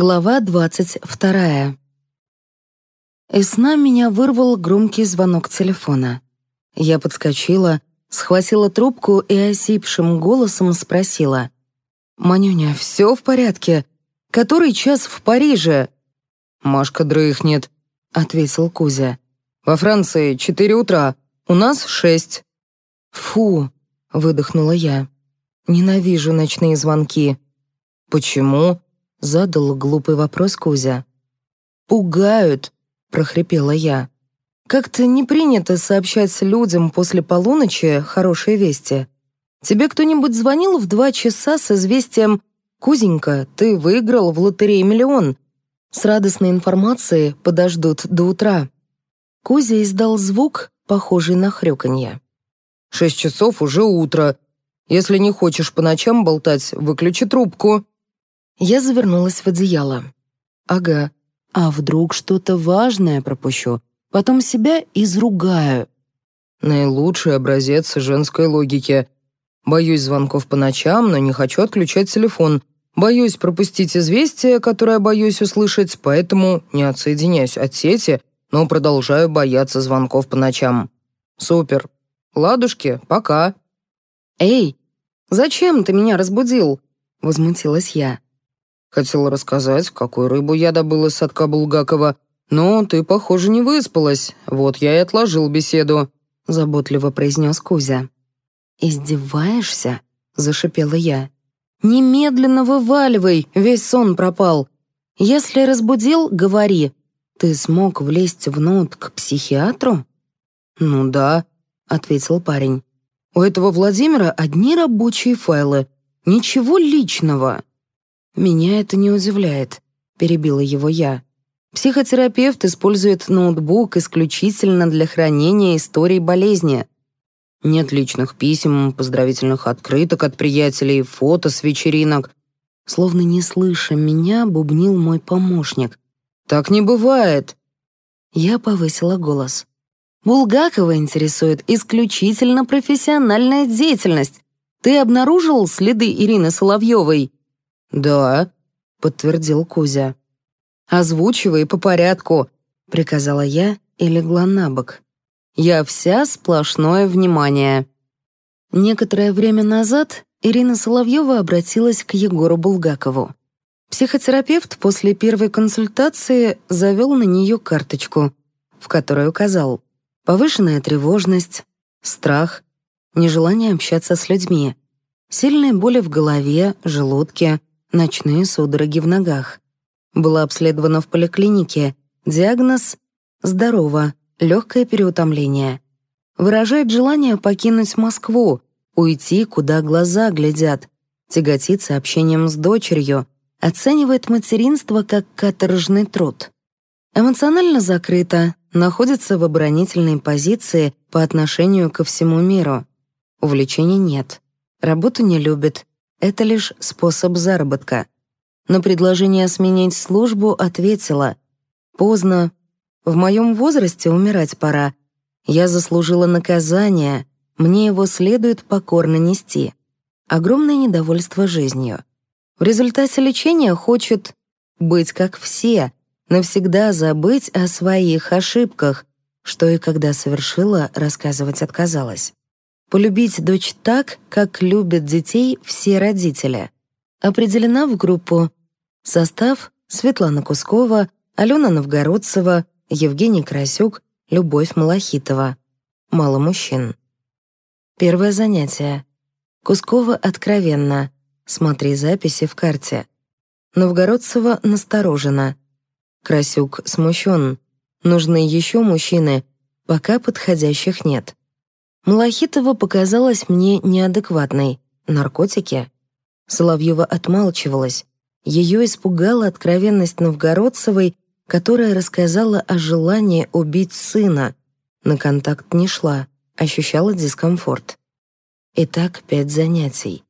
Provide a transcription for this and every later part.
Глава двадцать вторая. Из сна меня вырвал громкий звонок телефона. Я подскочила, схватила трубку и осипшим голосом спросила. «Манюня, все в порядке? Который час в Париже?» «Машка дрыхнет», — ответил Кузя. «Во Франции четыре утра, у нас шесть». «Фу», — выдохнула я. «Ненавижу ночные звонки». «Почему?» — задал глупый вопрос Кузя. «Пугают», — прохрипела я. «Как-то не принято сообщать людям после полуночи хорошие вести. Тебе кто-нибудь звонил в два часа с известием «Кузенька, ты выиграл в лотерее миллион», с радостной информацией подождут до утра. Кузя издал звук, похожий на хрюканье. «Шесть часов уже утро. Если не хочешь по ночам болтать, выключи трубку». Я завернулась в одеяло. «Ага, а вдруг что-то важное пропущу? Потом себя изругаю». Наилучший образец женской логики. Боюсь звонков по ночам, но не хочу отключать телефон. Боюсь пропустить известие, которое боюсь услышать, поэтому не отсоединяюсь от сети, но продолжаю бояться звонков по ночам. Супер. Ладушки, пока. «Эй, зачем ты меня разбудил?» — возмутилась я. Хотела рассказать, какую рыбу я добыла из садка Булгакова, но ты, похоже, не выспалась. Вот я и отложил беседу», — заботливо произнес Кузя. «Издеваешься?» — зашипела я. «Немедленно вываливай, весь сон пропал. Если разбудил, говори. Ты смог влезть в ноут к психиатру?» «Ну да», — ответил парень. «У этого Владимира одни рабочие файлы. Ничего личного». «Меня это не удивляет», — перебила его я. «Психотерапевт использует ноутбук исключительно для хранения историй болезни. Нет личных писем, поздравительных открыток от приятелей, фото с вечеринок. Словно не слыша меня, бубнил мой помощник. «Так не бывает!» Я повысила голос. «Булгакова интересует исключительно профессиональная деятельность. Ты обнаружил следы Ирины Соловьевой?» «Да», — подтвердил Кузя. «Озвучивай по порядку», — приказала я и легла на бок. Я вся сплошное внимание. Некоторое время назад Ирина Соловьева обратилась к Егору Булгакову. Психотерапевт после первой консультации завел на нее карточку, в которой указал повышенная тревожность, страх, нежелание общаться с людьми, сильные боли в голове, желудке, ночные судороги в ногах. Была обследована в поликлинике, диагноз «здорово», легкое переутомление. Выражает желание покинуть Москву, уйти, куда глаза глядят, тяготиться общением с дочерью, оценивает материнство как каторжный труд. Эмоционально закрыто, находится в оборонительной позиции по отношению ко всему миру. Увлечений нет. Работу не любит. Это лишь способ заработка. На предложение сменить службу ответила «Поздно, в моем возрасте умирать пора. Я заслужила наказание, мне его следует покорно нести. Огромное недовольство жизнью. В результате лечения хочет быть как все, навсегда забыть о своих ошибках, что и когда совершила, рассказывать отказалась. Полюбить дочь так, как любят детей все родители. Определена в группу. Состав — Светлана Кускова, Алена Новгородцева, Евгений Красюк, Любовь Малахитова. Мало мужчин. Первое занятие. Кускова откровенно. Смотри записи в карте. Новгородцева насторожена. Красюк смущен. Нужны еще мужчины, пока подходящих нет. Малахитова показалась мне неадекватной. Наркотики? Соловьева отмалчивалась. Ее испугала откровенность Новгородцевой которая рассказала о желании убить сына. На контакт не шла, ощущала дискомфорт. Итак, пять занятий.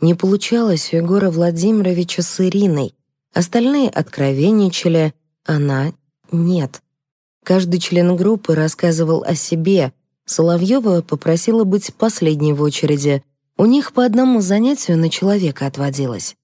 Не получалось у Егора Владимировича с Ириной. Остальные откровенничали, она — нет. Каждый член группы рассказывал о себе. Соловьева попросила быть последней в очереди. У них по одному занятию на человека отводилось.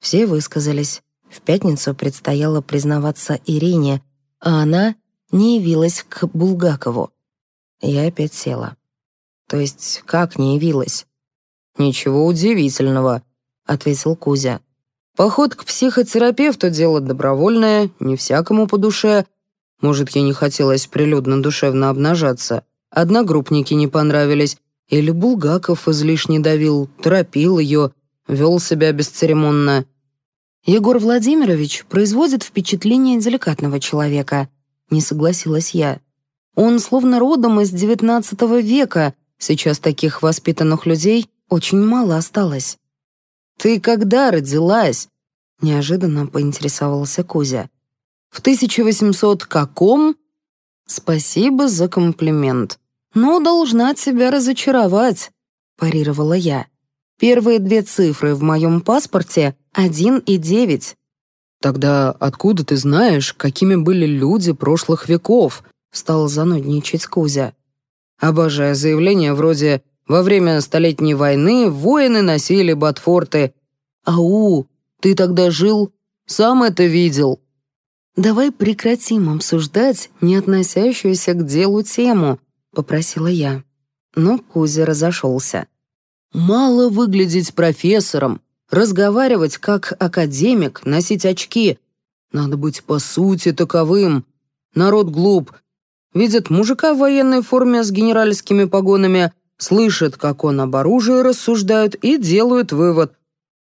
Все высказались. В пятницу предстояло признаваться Ирине, а она не явилась к Булгакову. Я опять села. То есть, как не явилась? «Ничего удивительного», — ответил Кузя. «Поход к психотерапевту — дело добровольное, не всякому по душе. Может, ей не хотелось прилюдно душевно обнажаться. Одногруппники не понравились. Или Булгаков излишне давил, торопил ее, вел себя бесцеремонно. «Егор Владимирович производит впечатление деликатного человека», — не согласилась я. «Он словно родом из XIX века, сейчас таких воспитанных людей очень мало осталось». «Ты когда родилась?» — неожиданно поинтересовался Кузя. «В 1800 каком?» «Спасибо за комплимент, но должна тебя разочаровать», — парировала я. «Первые две цифры в моем паспорте — один и девять». «Тогда откуда ты знаешь, какими были люди прошлых веков?» — стал занудничать Кузя. «Обожаю заявления вроде «Во время Столетней войны воины носили ботфорты». «Ау, ты тогда жил? Сам это видел?» «Давай прекратим обсуждать не относящуюся к делу тему», — попросила я. Но Кузя разошелся. «Мало выглядеть профессором, разговаривать как академик, носить очки. Надо быть по сути таковым. Народ глуп. Видят мужика в военной форме с генеральскими погонами, слышат, как он об оружии рассуждают и делают вывод.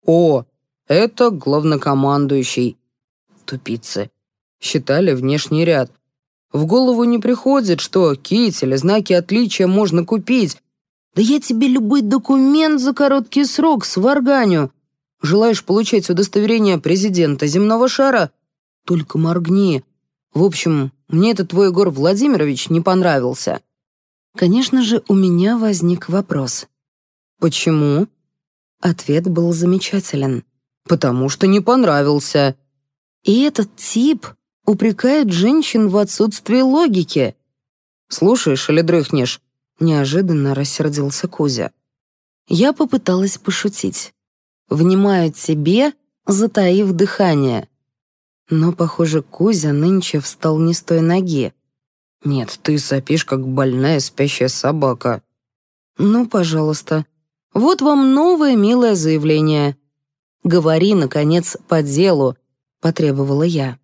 О, это главнокомандующий. Тупицы. Считали внешний ряд. В голову не приходит, что китель знаки отличия можно купить. Да я тебе любой документ за короткий срок сварганю. Желаешь получать удостоверение президента земного шара? Только моргни. В общем, мне этот твой Егор Владимирович не понравился. Конечно же, у меня возник вопрос. Почему? Ответ был замечателен. Потому что не понравился. И этот тип упрекает женщин в отсутствии логики. «Слушаешь или дрыхнешь?» — неожиданно рассердился Кузя. Я попыталась пошутить. «Внимаю тебе, затаив дыхание». Но, похоже, Кузя нынче встал не с той ноги. «Нет, ты сопишь, как больная спящая собака». «Ну, пожалуйста. Вот вам новое милое заявление. Говори, наконец, по делу», — потребовала я.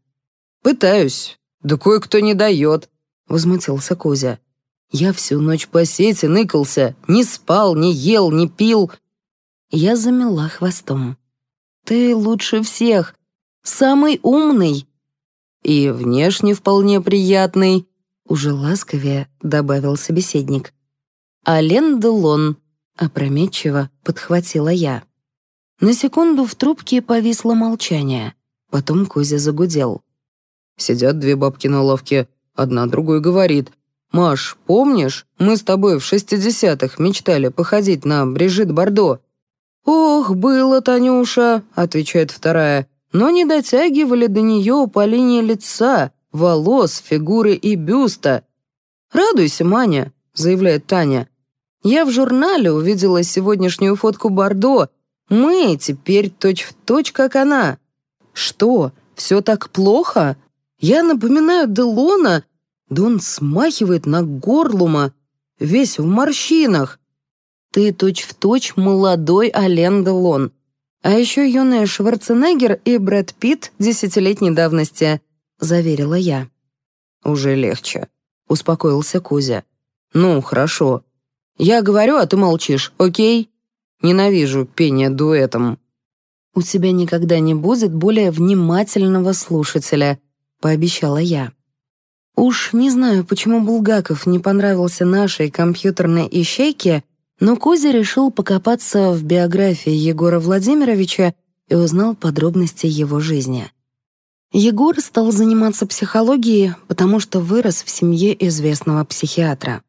«Пытаюсь. Да кое-кто не дает», — возмутился Кузя. «Я всю ночь по сети ныкался, не спал, не ел, не пил». Я замела хвостом. «Ты лучше всех, самый умный». «И внешне вполне приятный», — уже ласковее добавил собеседник. «Ален Делон», — опрометчиво подхватила я. На секунду в трубке повисло молчание. Потом Кузя загудел. Сидят две бабки на лавке, одна другой говорит. «Маш, помнишь, мы с тобой в шестидесятых мечтали походить на Брижит Бардо?» «Ох, было, Танюша», — отвечает вторая, «но не дотягивали до нее по линии лица, волос, фигуры и бюста». «Радуйся, Маня», — заявляет Таня. «Я в журнале увидела сегодняшнюю фотку Бардо. Мы теперь точь-в-точь, точь, как она». «Что, все так плохо?» Я напоминаю Делона, да он смахивает на горлума, весь в морщинах. Ты точь-в-точь точь молодой Ален Делон. А еще юная Шварценеггер и Брэд Питт десятилетней давности, заверила я. Уже легче, успокоился Кузя. Ну, хорошо. Я говорю, а ты молчишь, окей? Ненавижу пение дуэтом. У тебя никогда не будет более внимательного слушателя, — пообещала я. Уж не знаю, почему Булгаков не понравился нашей компьютерной ищейке, но Кузя решил покопаться в биографии Егора Владимировича и узнал подробности его жизни. Егор стал заниматься психологией, потому что вырос в семье известного психиатра.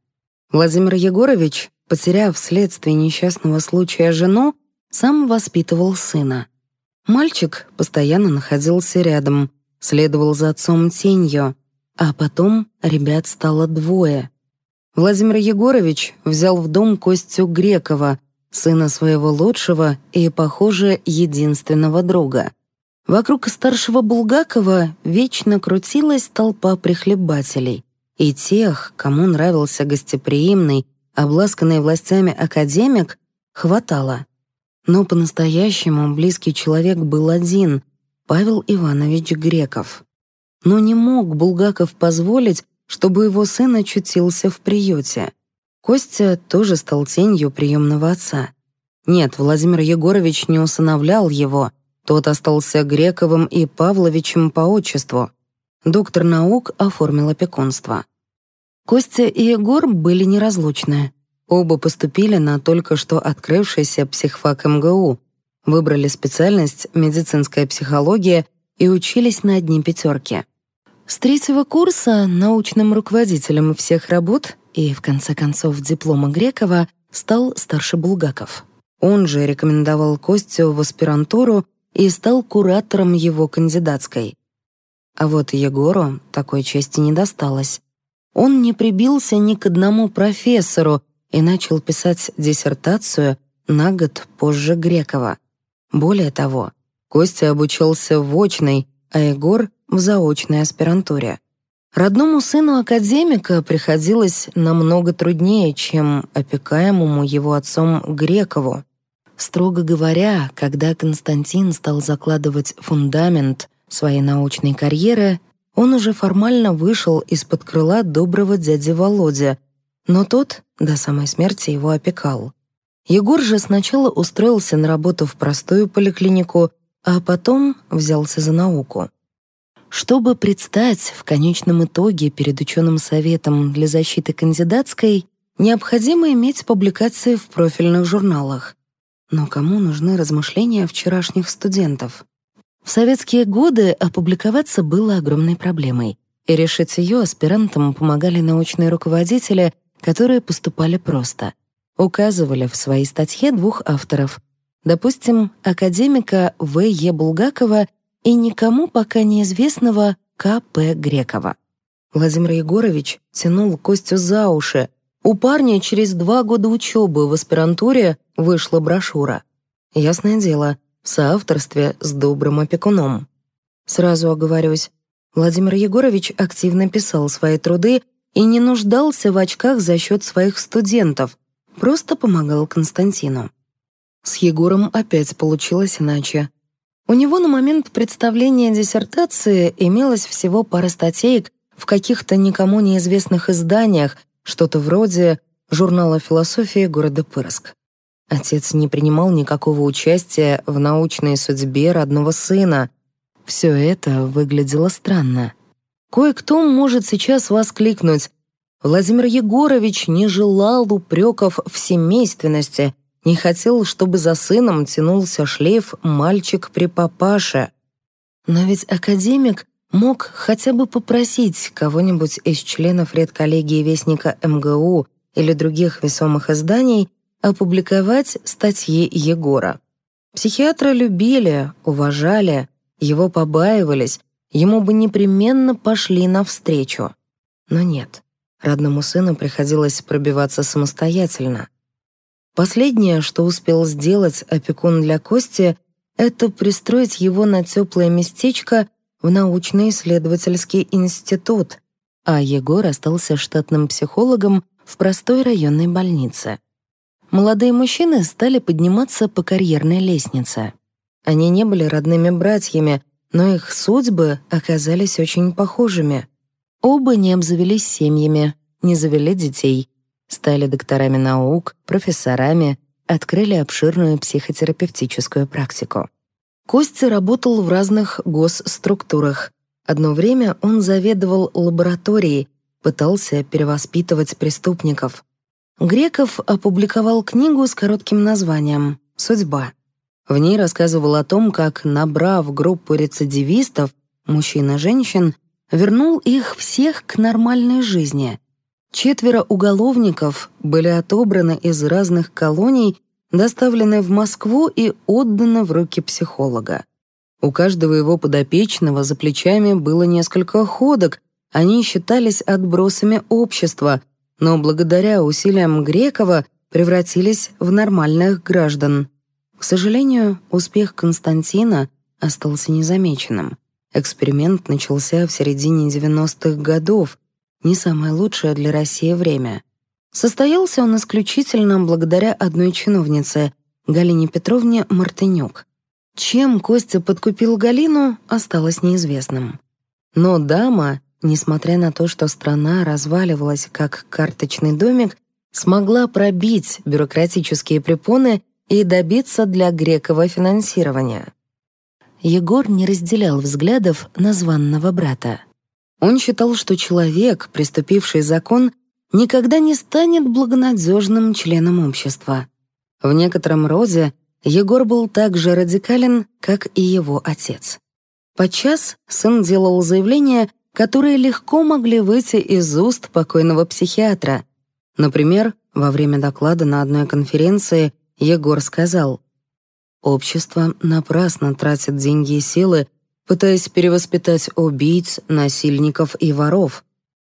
Владимир Егорович, потеряв вследствие несчастного случая жену, сам воспитывал сына. Мальчик постоянно находился рядом, следовал за отцом тенью, а потом ребят стало двое. Владимир Егорович взял в дом Костю Грекова, сына своего лучшего и, похоже, единственного друга. Вокруг старшего Булгакова вечно крутилась толпа прихлебателей и тех, кому нравился гостеприимный, обласканный властями академик, хватало. Но по-настоящему близкий человек был один — Павел Иванович Греков. Но не мог Булгаков позволить, чтобы его сын очутился в приюте. Костя тоже стал тенью приемного отца. Нет, Владимир Егорович не усыновлял его, тот остался Грековым и Павловичем по отчеству. Доктор наук оформил опекунство. Костя и Егор были неразлучны. Оба поступили на только что открывшийся психфак МГУ, выбрали специальность медицинская психология и учились на одни пятерки. С третьего курса научным руководителем всех работ и, в конце концов, диплома Грекова стал старший Булгаков. Он же рекомендовал Костю в аспирантуру и стал куратором его кандидатской. А вот Егору такой чести не досталось. Он не прибился ни к одному профессору и начал писать диссертацию на год позже Грекова. Более того, Костя обучался в очной, а Егор — в заочной аспирантуре. Родному сыну академика приходилось намного труднее, чем опекаемому его отцом Грекову. Строго говоря, когда Константин стал закладывать фундамент своей научной карьеры, он уже формально вышел из-под крыла доброго дяди Володя, но тот до самой смерти его опекал. Егор же сначала устроился на работу в простую поликлинику, а потом взялся за науку. Чтобы предстать в конечном итоге перед ученым советом для защиты кандидатской, необходимо иметь публикации в профильных журналах. Но кому нужны размышления вчерашних студентов? В советские годы опубликоваться было огромной проблемой, и решить ее аспирантам помогали научные руководители, которые поступали просто. Указывали в своей статье двух авторов. Допустим, академика В. Е. Булгакова и никому пока неизвестного К. П. Грекова. Владимир Егорович тянул Костю за уши, у парня через два года учебы в аспирантуре вышла брошюра. Ясное дело, в соавторстве с добрым опекуном. Сразу оговорюсь, Владимир Егорович активно писал свои труды и не нуждался в очках за счет своих студентов, просто помогал Константину. С Егором опять получилось иначе. У него на момент представления диссертации имелось всего пара статей в каких-то никому неизвестных изданиях, что-то вроде журнала философии города Пырск. Отец не принимал никакого участия в научной судьбе родного сына. Все это выглядело странно. Кое-кто может сейчас воскликнуть Владимир Егорович не желал упреков в семейственности, не хотел, чтобы за сыном тянулся шлейф «мальчик при папаше». Но ведь академик мог хотя бы попросить кого-нибудь из членов редколлегии Вестника МГУ или других весомых изданий опубликовать статьи Егора. Психиатра любили, уважали, его побаивались, ему бы непременно пошли навстречу. Но нет, родному сыну приходилось пробиваться самостоятельно. Последнее, что успел сделать опекун для Кости, это пристроить его на теплое местечко в научно-исследовательский институт, а Егор остался штатным психологом в простой районной больнице. Молодые мужчины стали подниматься по карьерной лестнице. Они не были родными братьями, но их судьбы оказались очень похожими. Оба не обзавелись семьями, не завели детей, стали докторами наук, профессорами, открыли обширную психотерапевтическую практику. Костя работал в разных госструктурах. Одно время он заведовал лабораторией, пытался перевоспитывать преступников. Греков опубликовал книгу с коротким названием «Судьба». В ней рассказывал о том, как, набрав группу рецидивистов, мужчин и женщин, вернул их всех к нормальной жизни. Четверо уголовников были отобраны из разных колоний доставлены в Москву и отданы в руки психолога. У каждого его подопечного за плечами было несколько ходок, они считались отбросами общества, но благодаря усилиям Грекова превратились в нормальных граждан. К сожалению, успех Константина остался незамеченным. Эксперимент начался в середине 90-х годов, не самое лучшее для России время. Состоялся он исключительно благодаря одной чиновнице, Галине Петровне Мартынюк. Чем Костя подкупил Галину, осталось неизвестным. Но дама, несмотря на то, что страна разваливалась как карточный домик, смогла пробить бюрократические препоны и добиться для Грекова финансирования. Егор не разделял взглядов названного брата. Он считал, что человек, приступивший закон, никогда не станет благонадежным членом общества. В некотором роде Егор был так же радикален, как и его отец. Подчас сын делал заявления, которые легко могли выйти из уст покойного психиатра. Например, во время доклада на одной конференции Егор сказал, «Общество напрасно тратит деньги и силы, пытаясь перевоспитать убийц, насильников и воров.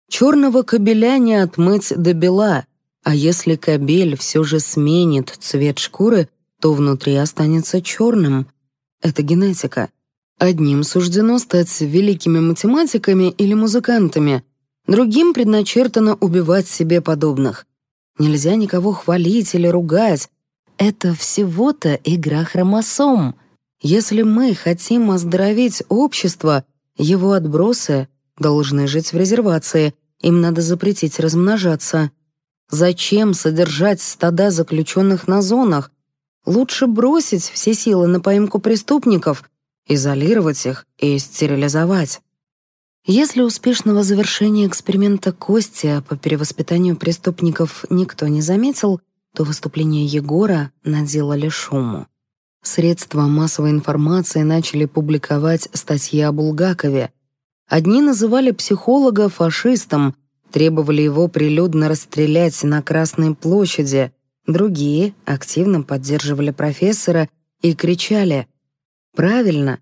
Черного кобеля не отмыть до бела, а если кобель все же сменит цвет шкуры, то внутри останется черным. Это генетика. Одним суждено стать великими математиками или музыкантами, другим предначертано убивать себе подобных. Нельзя никого хвалить или ругать. Это всего-то игра хромосом. Если мы хотим оздоровить общество, его отбросы должны жить в резервации, им надо запретить размножаться. Зачем содержать стада заключенных на зонах? Лучше бросить все силы на поимку преступников, изолировать их и стерилизовать. Если успешного завершения эксперимента Кости по перевоспитанию преступников никто не заметил, то выступление Егора наделали шуму. Средства массовой информации начали публиковать статьи о Булгакове. Одни называли психолога фашистом, требовали его прилюдно расстрелять на Красной площади, Другие активно поддерживали профессора и кричали «Правильно,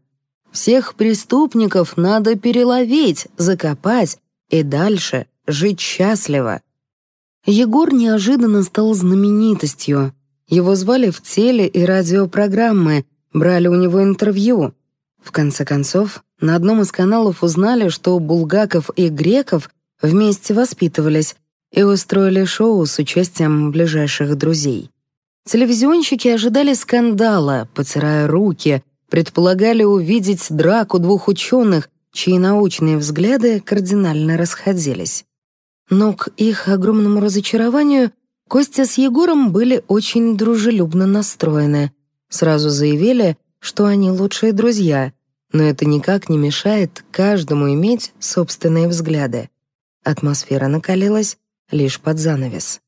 всех преступников надо переловить, закопать и дальше жить счастливо». Егор неожиданно стал знаменитостью. Его звали в теле- и радиопрограммы, брали у него интервью. В конце концов, на одном из каналов узнали, что Булгаков и Греков вместе воспитывались, и устроили шоу с участием ближайших друзей. Телевизионщики ожидали скандала, потирая руки, предполагали увидеть драку двух ученых, чьи научные взгляды кардинально расходились. Но к их огромному разочарованию Костя с Егором были очень дружелюбно настроены. Сразу заявили, что они лучшие друзья, но это никак не мешает каждому иметь собственные взгляды. Атмосфера накалилась, лишь под занавес.